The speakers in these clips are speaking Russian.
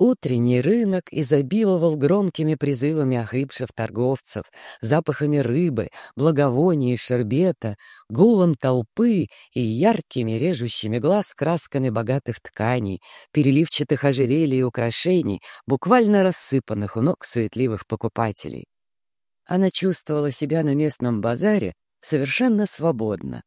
Утренний рынок изобиловал громкими призывами охрипших торговцев, запахами рыбы, благовоний и шербета, гулом толпы и яркими режущими глаз красками богатых тканей, переливчатых ожерелий и украшений, буквально рассыпанных у ног суетливых покупателей. Она чувствовала себя на местном базаре совершенно свободно.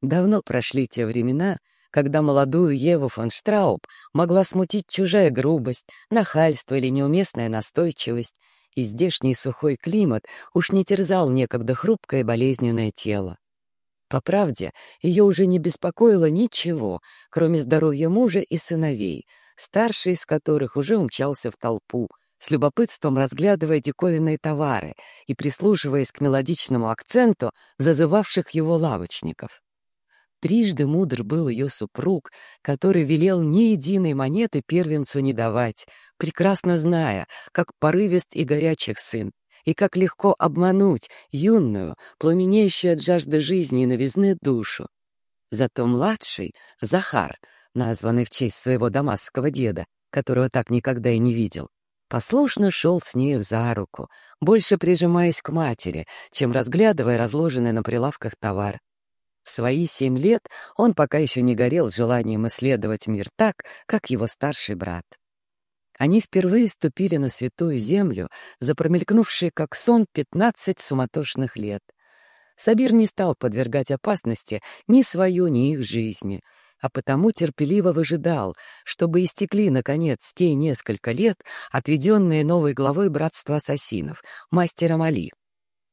Давно прошли те времена, когда молодую Еву фон Штрауб могла смутить чужая грубость, нахальство или неуместная настойчивость, и здешний сухой климат уж не терзал некогда хрупкое болезненное тело. По правде, ее уже не беспокоило ничего, кроме здоровья мужа и сыновей, старший из которых уже умчался в толпу, с любопытством разглядывая диковинные товары и прислушиваясь к мелодичному акценту зазывавших его лавочников. Трижды мудр был ее супруг, который велел ни единой монеты первенцу не давать, прекрасно зная, как порывист и горячих сын, и как легко обмануть юную, пламенеющую от жажды жизни и новизны душу. Зато младший, Захар, названный в честь своего дамасского деда, которого так никогда и не видел, послушно шел с нею за руку, больше прижимаясь к матери, чем разглядывая разложенный на прилавках товар. В свои семь лет он пока еще не горел желанием исследовать мир так, как его старший брат. Они впервые ступили на святую землю, за промелькнувшие как сон пятнадцать суматошных лет. Сабир не стал подвергать опасности ни свою, ни их жизни, а потому терпеливо выжидал, чтобы истекли, наконец, те несколько лет, отведенные новой главой братства ассасинов, мастером Али.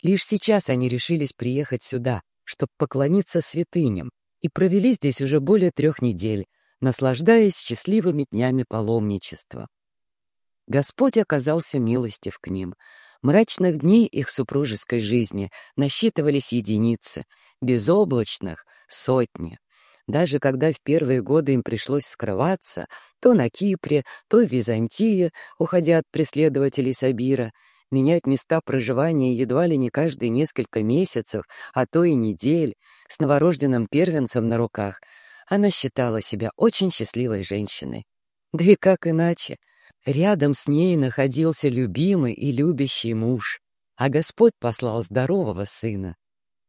Лишь сейчас они решились приехать сюда, чтобы поклониться святыням, и провели здесь уже более трех недель, наслаждаясь счастливыми днями паломничества. Господь оказался милостив к ним. Мрачных дней их супружеской жизни насчитывались единицы, безоблачных — сотни. Даже когда в первые годы им пришлось скрываться, то на Кипре, то в Византии, уходя от преследователей Сабира — менять места проживания едва ли не каждые несколько месяцев, а то и недель, с новорожденным первенцем на руках, она считала себя очень счастливой женщиной. Да и как иначе? Рядом с ней находился любимый и любящий муж, а Господь послал здорового сына.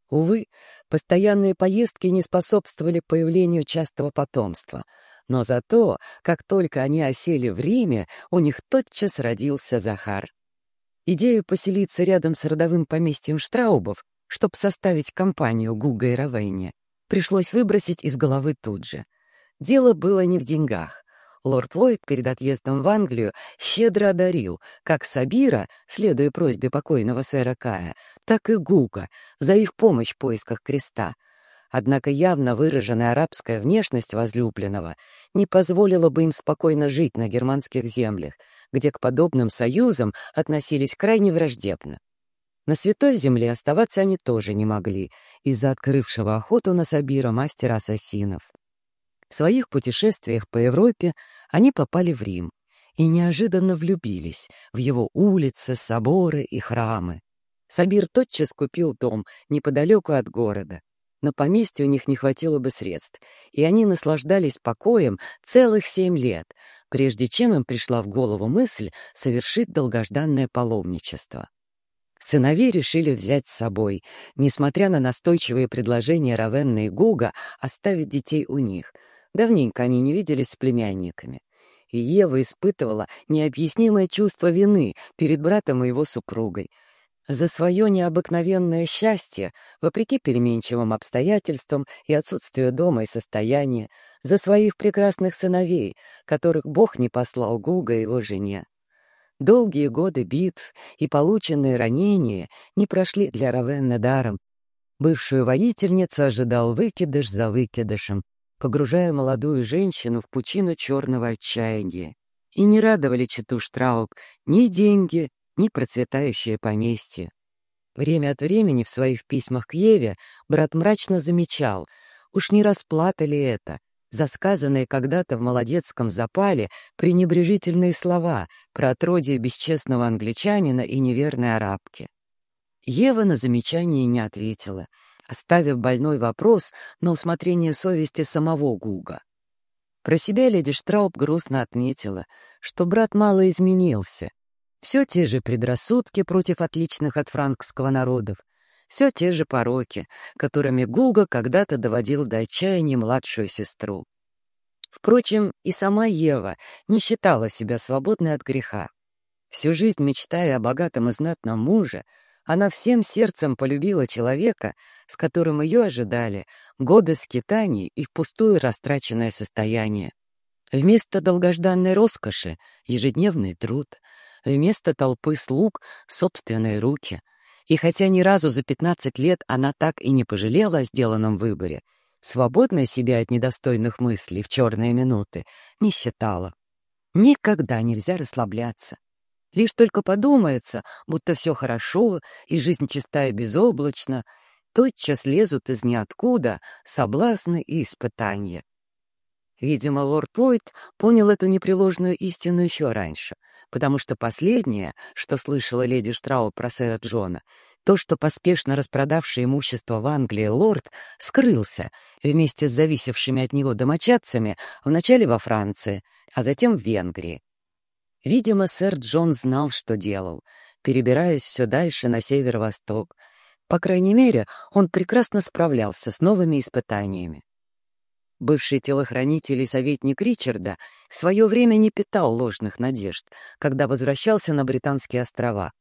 Увы, постоянные поездки не способствовали появлению частого потомства, но зато, как только они осели в Риме, у них тотчас родился Захар. Идею поселиться рядом с родовым поместьем Штраубов, чтобы составить компанию Гуга и Равейне, пришлось выбросить из головы тут же. Дело было не в деньгах. Лорд Ллойд перед отъездом в Англию щедро одарил как Сабира, следуя просьбе покойного сэра Кая, так и Гуга за их помощь в поисках креста. Однако явно выраженная арабская внешность возлюбленного не позволила бы им спокойно жить на германских землях, где к подобным союзам относились крайне враждебно. На Святой Земле оставаться они тоже не могли из-за открывшего охоту на Сабира мастера ассасинов. В своих путешествиях по Европе они попали в Рим и неожиданно влюбились в его улицы, соборы и храмы. Сабир тотчас купил дом неподалеку от города. На поместье у них не хватило бы средств, и они наслаждались покоем целых семь лет, прежде чем им пришла в голову мысль совершить долгожданное паломничество. Сыновей решили взять с собой, несмотря на настойчивые предложения Равенна и Гуга оставить детей у них. Давненько они не виделись с племянниками. И Ева испытывала необъяснимое чувство вины перед братом и его супругой — за свое необыкновенное счастье, вопреки переменчивым обстоятельствам и отсутствию дома и состояния, за своих прекрасных сыновей, которых Бог не послал Гуга его жене. Долгие годы битв и полученные ранения не прошли для Равенны даром. Бывшую воительницу ожидал выкидыш за выкидышем, погружая молодую женщину в пучину черного отчаяния. И не радовали читу Штрауб ни деньги, ни процветающее поместье. Время от времени в своих письмах к Еве брат мрачно замечал, уж не расплата ли это, за сказанные когда-то в молодецком запале пренебрежительные слова про отродье бесчестного англичанина и неверной арабки. Ева на замечание не ответила, оставив больной вопрос на усмотрение совести самого Гуга. Про себя леди Штрауб грустно отметила, что брат мало изменился. Все те же предрассудки против отличных от франкского народов, все те же пороки, которыми Гуга когда-то доводил до отчаяния младшую сестру. Впрочем, и сама Ева не считала себя свободной от греха. Всю жизнь мечтая о богатом и знатном муже, она всем сердцем полюбила человека, с которым ее ожидали годы скитаний и впустую растраченное состояние. Вместо долгожданной роскоши — ежедневный труд, вместо толпы слуг — собственные руки. И хотя ни разу за 15 лет она так и не пожалела о сделанном выборе, свободной себя от недостойных мыслей в черные минуты не считала. Никогда нельзя расслабляться. Лишь только подумается, будто все хорошо и жизнь чистая безоблачна, тотчас лезут из ниоткуда соблазны и испытания. Видимо, лорд Ллойд понял эту непреложную истину еще раньше, потому что последнее, что слышала леди Штрау про сэра Джона, то, что поспешно распродавший имущество в Англии лорд скрылся вместе с зависевшими от него домочадцами вначале во Франции, а затем в Венгрии. Видимо, сэр Джон знал, что делал, перебираясь все дальше на северо-восток. По крайней мере, он прекрасно справлялся с новыми испытаниями. Бывший телохранитель и советник Ричарда в свое время не питал ложных надежд, когда возвращался на Британские острова.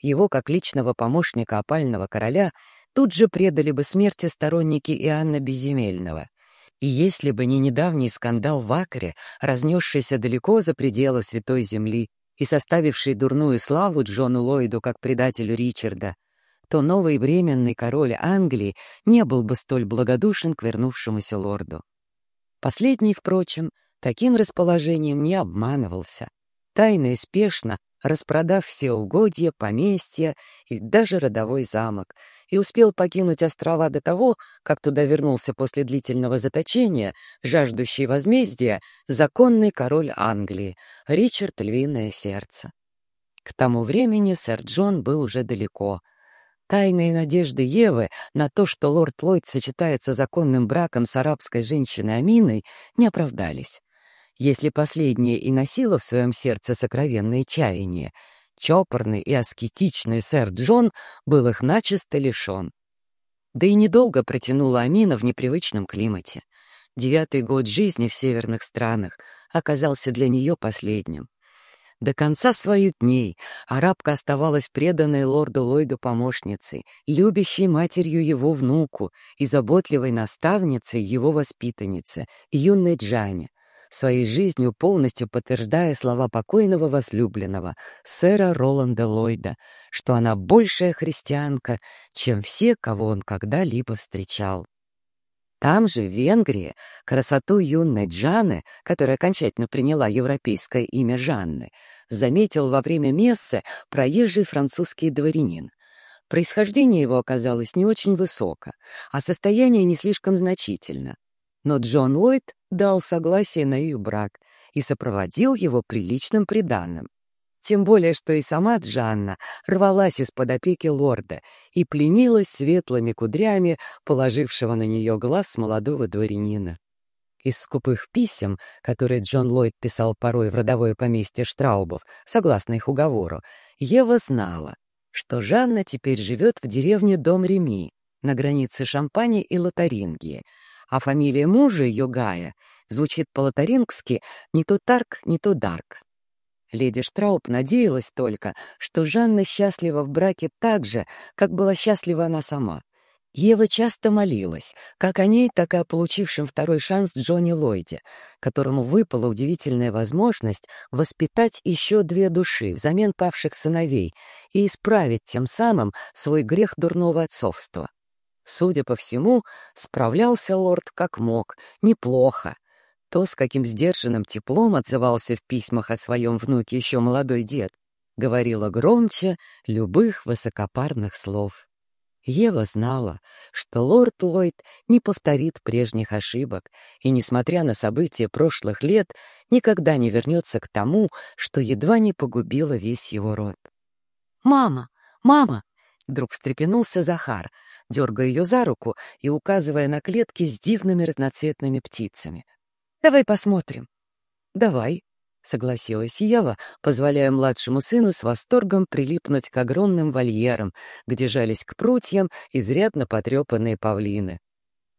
Его, как личного помощника опального короля, тут же предали бы смерти сторонники Иоанна Безземельного. И если бы не недавний скандал в Акре, разнесшийся далеко за пределы Святой Земли и составивший дурную славу Джону Ллойду как предателю Ричарда, то новый временный король Англии не был бы столь благодушен к вернувшемуся лорду. Последний, впрочем, таким расположением не обманывался. Тайно и спешно распродав все угодья, поместья и даже родовой замок, и успел покинуть острова до того, как туда вернулся после длительного заточения, жаждущий возмездия, законный король Англии, Ричард Львиное Сердце. К тому времени сэр Джон был уже далеко. Тайные надежды Евы на то, что лорд Ллойд сочетается законным браком с арабской женщиной Аминой, не оправдались. Если последнее и носило в своем сердце сокровенные чаяния, чопорный и аскетичный сэр Джон был их начисто лишен. Да и недолго протянула Амина в непривычном климате. Девятый год жизни в северных странах оказался для нее последним. До конца своих дней арабка оставалась преданной лорду Ллойду помощницей, любящей матерью его внуку и заботливой наставницей его воспитанницы, юной Джане, своей жизнью полностью подтверждая слова покойного возлюбленного, сэра Роланда Ллойда, что она большая христианка, чем все, кого он когда-либо встречал. Там же, в Венгрии, красоту юной Джаны, которая окончательно приняла европейское имя Жанны, заметил во время мессы проезжий французский дворянин. Происхождение его оказалось не очень высоко, а состояние не слишком значительно. Но Джон Ллойд дал согласие на их брак и сопроводил его приличным приданным. Тем более, что и сама Джанна рвалась из-под опеки лорда и пленилась светлыми кудрями, положившего на нее глаз молодого дворянина. Из скупых писем, которые Джон Ллойд писал порой в родовое поместье Штраубов, согласно их уговору, Ева знала, что Жанна теперь живет в деревне Дом Реми, на границе Шампани и Лотарингии, а фамилия мужа ее Гая звучит по-лотарингски не то Тарк, не то Дарк. Леди Штрауб надеялась только, что Жанна счастлива в браке так же, как была счастлива она сама. Ева часто молилась, как о ней, так и о получившем второй шанс Джонни Ллойде, которому выпала удивительная возможность воспитать еще две души взамен павших сыновей и исправить тем самым свой грех дурного отцовства. Судя по всему, справлялся лорд как мог, неплохо. То, с каким сдержанным теплом отзывался в письмах о своем внуке еще молодой дед, говорило громче любых высокопарных слов. Ева знала, что лорд Ллойд не повторит прежних ошибок и, несмотря на события прошлых лет, никогда не вернется к тому, что едва не погубило весь его род. «Мама! Мама!» — вдруг встрепенулся Захар — дергая ее за руку и указывая на клетки с дивными разноцветными птицами. Давай посмотрим. Давай, — согласилась Ева, позволяя младшему сыну с восторгом прилипнуть к огромным вольерам, где жались к прутьям изрядно потрепанные павлины.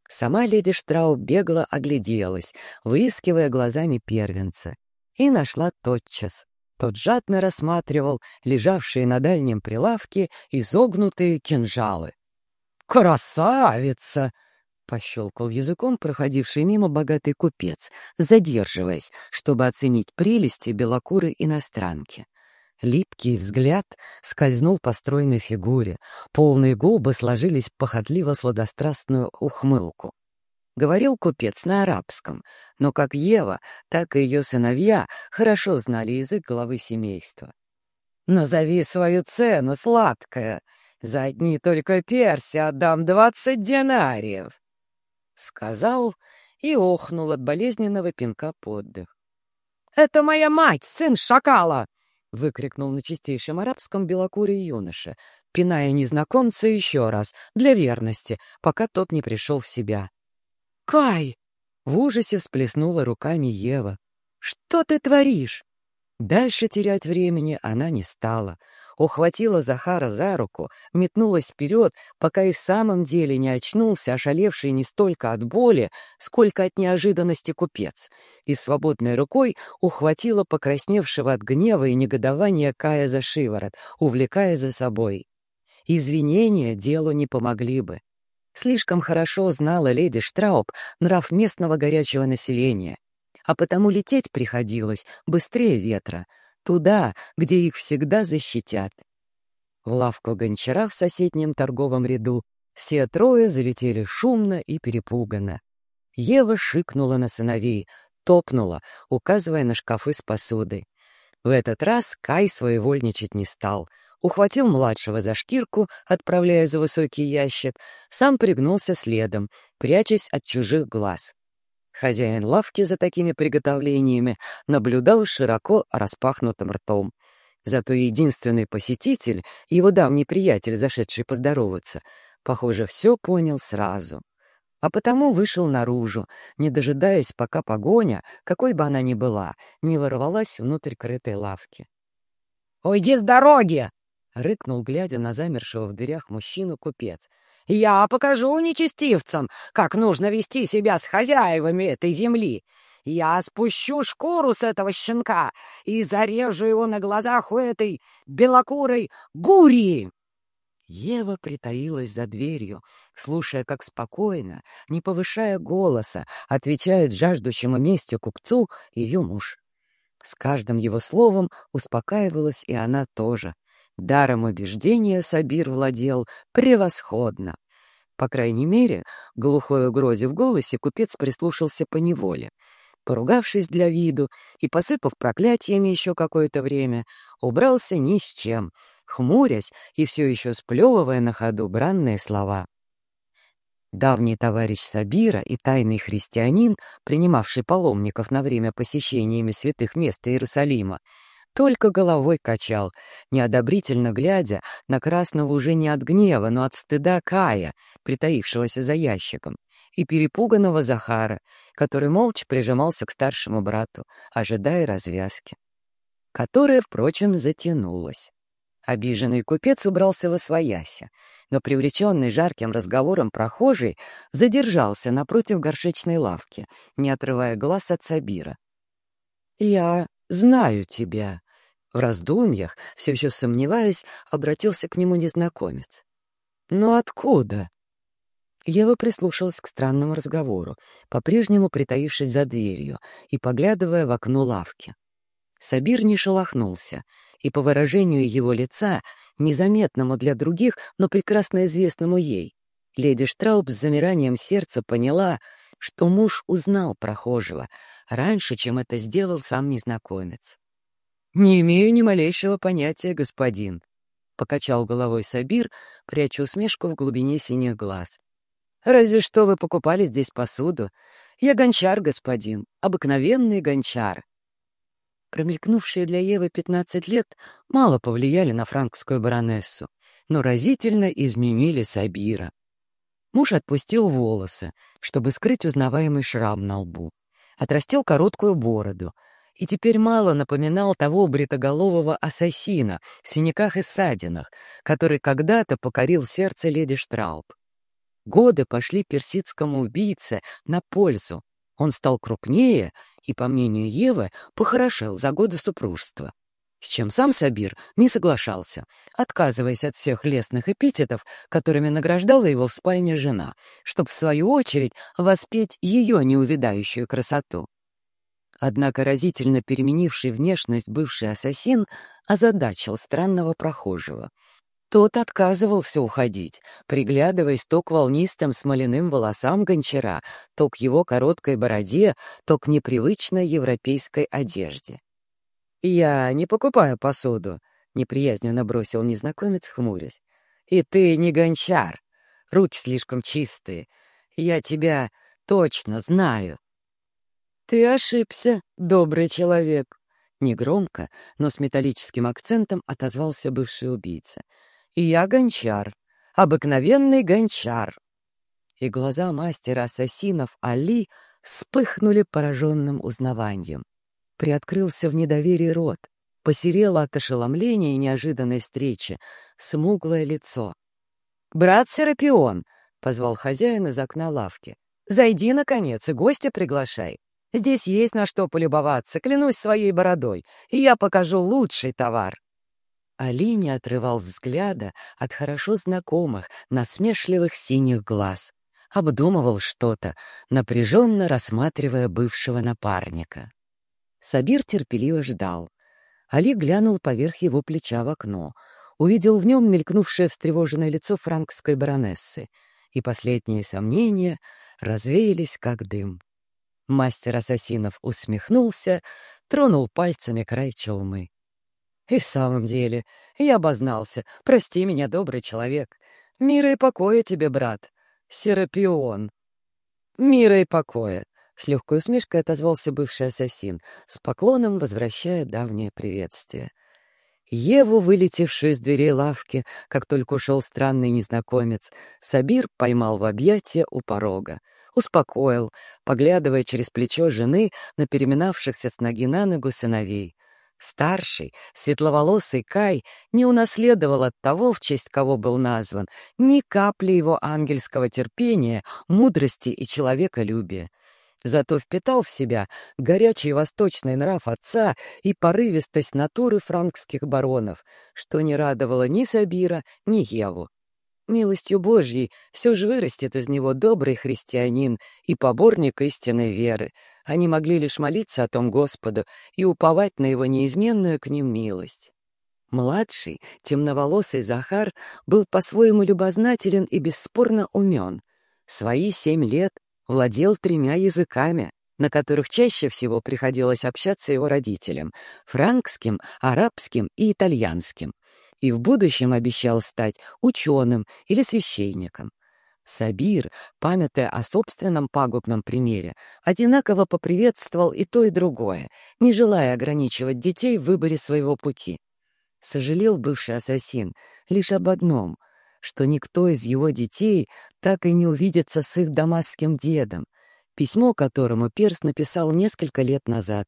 Сама леди Штрауб бегло огляделась, выискивая глазами первенца, и нашла тотчас. Тот жадно рассматривал лежавшие на дальнем прилавке изогнутые кинжалы. «Красавица!» — пощелкал языком проходивший мимо богатый купец, задерживаясь, чтобы оценить прелести белокурой иностранки. Липкий взгляд скользнул по стройной фигуре, полные губы сложились в похотливо-сладострастную ухмылку. Говорил купец на арабском, но как Ева, так и ее сыновья хорошо знали язык главы семейства. «Назови свою цену, сладкая. За одни только перси отдам двадцать динариев!» Сказал и охнул от болезненного пинка под дых. «Это моя мать, сын шакала!» — выкрикнул на чистейшем арабском белокурый юноша, пиная незнакомца еще раз, для верности, пока тот не пришел в себя. «Кай!» — в ужасе всплеснула руками Ева. «Что ты творишь?» Дальше терять времени она не стала — ухватила Захара за руку, метнулась вперед, пока и в самом деле не очнулся, ошалевший не столько от боли, сколько от неожиданности купец, и свободной рукой ухватила покрасневшего от гнева и негодования Кая за шиворот, увлекая за собой. Извинения делу не помогли бы. Слишком хорошо знала леди Штрауб нрав местного горячего населения, а потому лететь приходилось быстрее ветра — туда, где их всегда защитят. В лавку гончара в соседнем торговом ряду все трое залетели шумно и перепуганно. Ева шикнула на сыновей, топнула, указывая на шкафы с посудой. В этот раз Кай своевольничать не стал. Ухватил младшего за шкирку, отправляя за высокий ящик, сам пригнулся следом, прячась от чужих глаз. Хозяин лавки за такими приготовлениями наблюдал широко распахнутым ртом. Зато единственный посетитель, его давний приятель, зашедший поздороваться, похоже, все понял сразу. А потому вышел наружу, не дожидаясь, пока погоня, какой бы она ни была, не ворвалась внутрь крытой лавки. «Уйди с дороги!» — рыкнул, глядя на замершего в дверях мужчину купец — я покажу нечестивцам, как нужно вести себя с хозяевами этой земли. Я спущу шкуру с этого щенка и зарежу его на глазах у этой белокурой гурии!» Ева притаилась за дверью, слушая, как спокойно, не повышая голоса, отвечает жаждущему мести купцу ее муж. С каждым его словом успокаивалась и она тоже. Даром убеждения Сабир владел превосходно. По крайней мере, глухой угрозе в голосе купец прислушался по неволе. Поругавшись для виду и посыпав проклятиями еще какое-то время, убрался ни с чем, хмурясь и все еще сплевывая на ходу бранные слова. Давний товарищ Сабира и тайный христианин, принимавший паломников на время посещениями святых мест Иерусалима, только головой качал, неодобрительно глядя на красного уже не от гнева, но от стыда Кая, притаившегося за ящиком, и перепуганного Захара, который молча прижимался к старшему брату, ожидая развязки, которая, впрочем, затянулась. Обиженный купец убрался во свояся, но привлеченный жарким разговором прохожий задержался напротив горшечной лавки, не отрывая глаз от Сабира. «Я знаю тебя», в раздумьях, все еще сомневаясь, обратился к нему незнакомец. «Но откуда?» Ева прислушалась к странному разговору, по-прежнему притаившись за дверью и поглядывая в окно лавки. Сабир не шелохнулся, и по выражению его лица, незаметному для других, но прекрасно известному ей, леди Штрауб с замиранием сердца поняла, что муж узнал прохожего раньше, чем это сделал сам незнакомец. «Не имею ни малейшего понятия, господин», — покачал головой Сабир, пряча усмешку в глубине синих глаз. «Разве что вы покупали здесь посуду. Я гончар, господин, обыкновенный гончар». Промелькнувшие для Евы пятнадцать лет мало повлияли на франкскую баронессу, но разительно изменили Сабира. Муж отпустил волосы, чтобы скрыть узнаваемый шрам на лбу. отрастил короткую бороду и теперь мало напоминал того бритоголового ассасина в синяках и ссадинах, который когда-то покорил сердце леди Штрауб. Годы пошли персидскому убийце на пользу. Он стал крупнее и, по мнению Евы, похорошел за годы супружества с чем сам Сабир не соглашался, отказываясь от всех лестных эпитетов, которыми награждала его в спальне жена, чтобы, в свою очередь, воспеть ее неувидающую красоту. Однако разительно переменивший внешность бывший ассасин озадачил странного прохожего. Тот отказывался уходить, приглядываясь то к волнистым смоляным волосам гончара, то к его короткой бороде, то к непривычной европейской одежде. «Я не покупаю посуду», — неприязненно бросил незнакомец, хмурясь. «И ты не гончар. Руки слишком чистые. Я тебя точно знаю». «Ты ошибся, добрый человек», — негромко, но с металлическим акцентом отозвался бывший убийца. «Я гончар, обыкновенный гончар». И глаза мастера ассасинов Али вспыхнули пораженным узнаванием. Приоткрылся в недоверии рот, посерело от ошеломления и неожиданной встречи, смуглое лицо. «Брат Серапион!» — позвал хозяин из окна лавки. «Зайди, наконец, и гостя приглашай. Здесь есть на что полюбоваться, клянусь своей бородой, и я покажу лучший товар». Али не отрывал взгляда от хорошо знакомых, насмешливых синих глаз. Обдумывал что-то, напряженно рассматривая бывшего напарника. Сабир терпеливо ждал. Али глянул поверх его плеча в окно, увидел в нем мелькнувшее встревоженное лицо франкской баронессы, и последние сомнения развеялись, как дым. Мастер ассасинов усмехнулся, тронул пальцами край челмы. «И в самом деле, я обознался. Прости меня, добрый человек. Мира и покоя тебе, брат. Серапион». «Мира и покоя. С легкой усмешкой отозвался бывший ассасин, с поклоном возвращая давнее приветствие. Еву, вылетевшую из дверей лавки, как только ушел странный незнакомец, Сабир поймал в объятия у порога. Успокоил, поглядывая через плечо жены на переминавшихся с ноги на ногу сыновей. Старший, светловолосый Кай не унаследовал от того, в честь кого был назван, ни капли его ангельского терпения, мудрости и человеколюбия. Зато впитал в себя горячий восточный нрав отца и порывистость натуры франкских баронов, что не радовало ни Сабира, ни Еву. Милостью Божьей все же вырастет из него добрый христианин и поборник истинной веры. Они могли лишь молиться о том Господу и уповать на его неизменную к ним милость. Младший, темноволосый Захар был по-своему любознателен и бесспорно умен. Свои семь лет владел тремя языками, на которых чаще всего приходилось общаться его родителям — франкским, арабским и итальянским. И в будущем обещал стать ученым или священником. Сабир, памятая о собственном пагубном примере, одинаково поприветствовал и то, и другое, не желая ограничивать детей в выборе своего пути. Сожалел бывший ассасин лишь об одном — что никто из его детей так и не увидится с их дамасским дедом, письмо которому Перс написал несколько лет назад,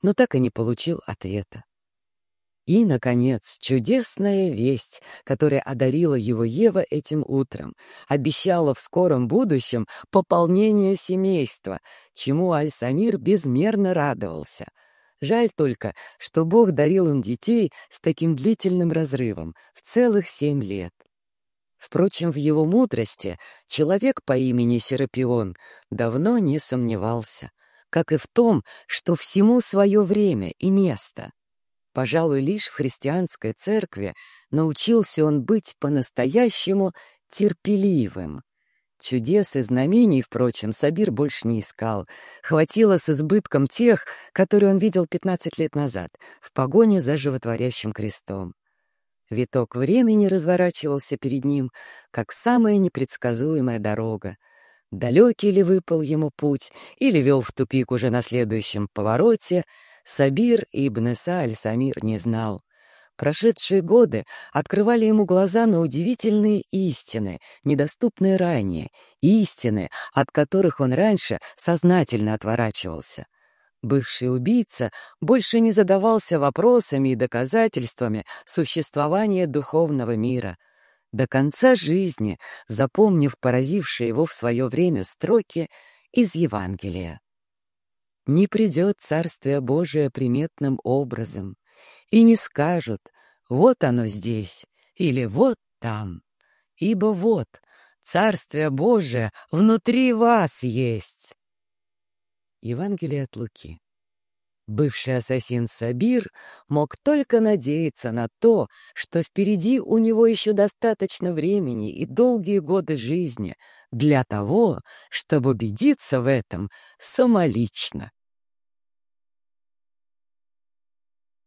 но так и не получил ответа. И, наконец, чудесная весть, которая одарила его Ева этим утром, обещала в скором будущем пополнение семейства, чему Аль-Самир безмерно радовался. Жаль только, что Бог дарил им детей с таким длительным разрывом, в целых семь лет. Впрочем, в его мудрости человек по имени Серапион давно не сомневался, как и в том, что всему свое время и место. Пожалуй, лишь в христианской церкви научился он быть по-настоящему терпеливым. Чудес и знамений, впрочем, Сабир больше не искал. Хватило с избытком тех, которые он видел 15 лет назад, в погоне за животворящим крестом. Виток времени разворачивался перед ним, как самая непредсказуемая дорога. Далекий ли выпал ему путь или вел в тупик уже на следующем повороте, Сабир Ибн Са Аль-Самир не знал. Прошедшие годы открывали ему глаза на удивительные истины, недоступные ранее, истины, от которых он раньше сознательно отворачивался. Бывший убийца больше не задавался вопросами и доказательствами существования духовного мира. До конца жизни, запомнив поразившие его в свое время строки из Евангелия. «Не придет Царствие Божие приметным образом, и не скажут «вот оно здесь» или «вот там», ибо вот Царствие Божие внутри вас есть. Евангелие от Луки. Бывший ассасин Сабир мог только надеяться на то, что впереди у него еще достаточно времени и долгие годы жизни для того, чтобы убедиться в этом самолично.